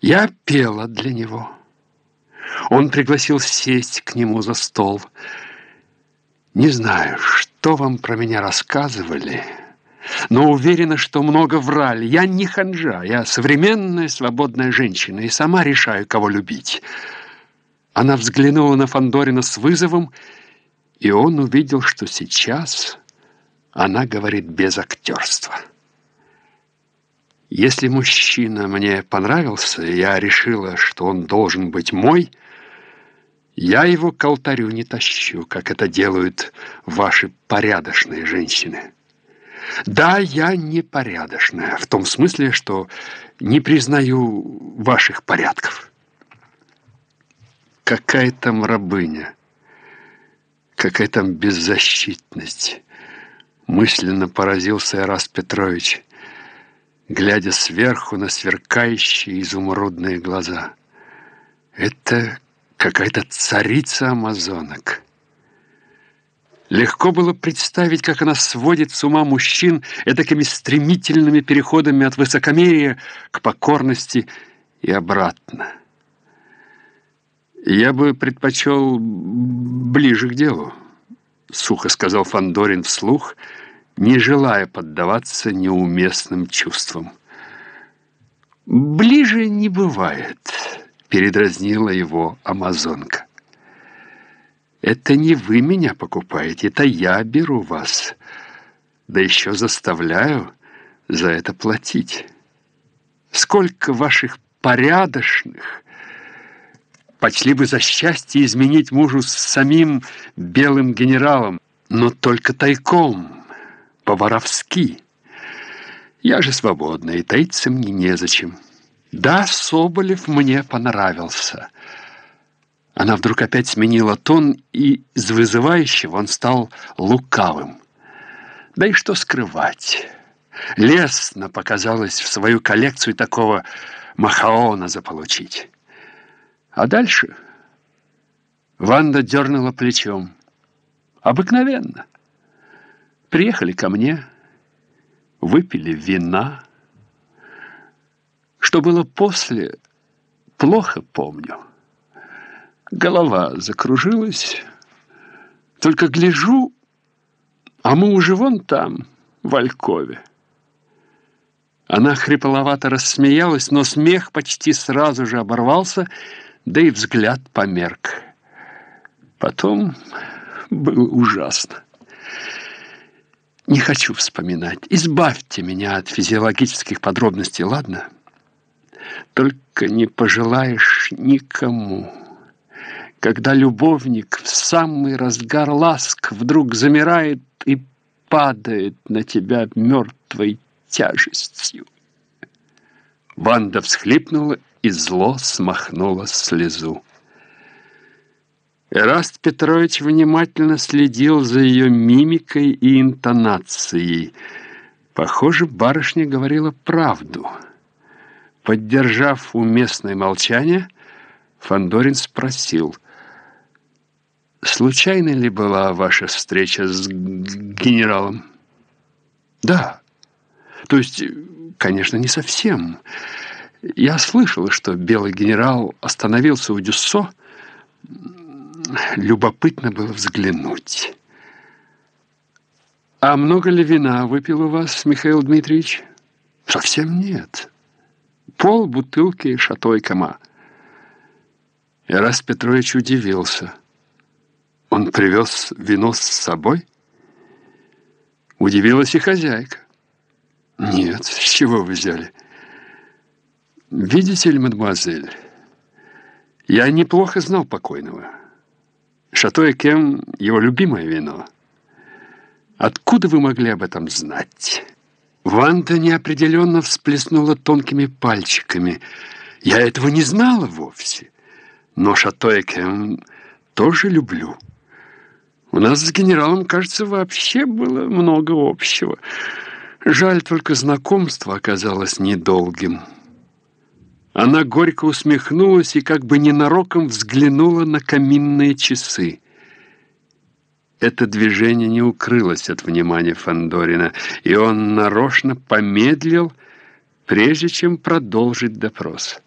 Я пела для него. Он пригласил сесть к нему за стол. Не знаю, что вам про меня рассказывали, но уверена, что много врали. Я не ханжа, я современная свободная женщина и сама решаю, кого любить. Она взглянула на Фандорина с вызовом, и он увидел, что сейчас она говорит без актерства. Если мужчина мне понравился, и я решила, что он должен быть мой, я его к алтарю не тащу, как это делают ваши порядочные женщины. Да, я непорядочная, в том смысле, что не признаю ваших порядков. Какая там рабыня, какая там беззащитность, мысленно поразился Ирас Петрович глядя сверху на сверкающие изумрудные глаза. Это какая-то царица амазонок. Легко было представить, как она сводит с ума мужчин этакими стремительными переходами от высокомерия к покорности и обратно. «Я бы предпочел ближе к делу», — сухо сказал Фандорин вслух — не желая поддаваться неуместным чувствам. «Ближе не бывает», — передразнила его амазонка. «Это не вы меня покупаете, это я беру вас, да еще заставляю за это платить. Сколько ваших порядочных почли бы за счастье изменить мужу с самим белым генералом, но только тайком» по-воровски. Я же свободна, и таиться мне незачем. Да, Соболев мне понравился. Она вдруг опять сменила тон, и из вызывающего он стал лукавым. Да и что скрывать? Лестно показалось в свою коллекцию такого махаона заполучить. А дальше Ванда дернула плечом. Обыкновенно. Приехали ко мне, выпили вина. Что было после, плохо помню. Голова закружилась. Только гляжу, а мы уже вон там, в Алькове. Она хрипловато рассмеялась, но смех почти сразу же оборвался, да и взгляд померк. Потом было ужасно. Не хочу вспоминать. Избавьте меня от физиологических подробностей, ладно? Только не пожелаешь никому. Когда любовник в самый разгар ласк вдруг замирает и падает на тебя мертвой тяжестью. Ванда всхлипнула и зло смахнула слезу. Эраст Петрович внимательно следил за ее мимикой и интонацией. Похоже, барышня говорила правду. Поддержав уместное молчание, Фандорин спросил, «Случайно ли была ваша встреча с генералом?» «Да. То есть, конечно, не совсем. Я слышал, что белый генерал остановился у Дюссо, любопытно было взглянуть. «А много ли вина выпил у вас, Михаил Дмитриевич?» «Совсем нет. Пол бутылки шатой кама». Ирас Петрович удивился. «Он привез вино с собой?» Удивилась и хозяйка. «Нет, с чего вы взяли?» «Видите ли, мадемуазель, я неплохо знал покойного». Шато Кем — его любимое вино. Откуда вы могли об этом знать? Ванда неопределенно всплеснула тонкими пальчиками. Я этого не знала вовсе. Но Шато Кем тоже люблю. У нас с генералом, кажется, вообще было много общего. Жаль, только знакомство оказалось недолгим. Она горько усмехнулась и как бы ненароком взглянула на каминные часы. Это движение не укрылось от внимания Фандорина, и он нарочно помедлил, прежде чем продолжить допрос.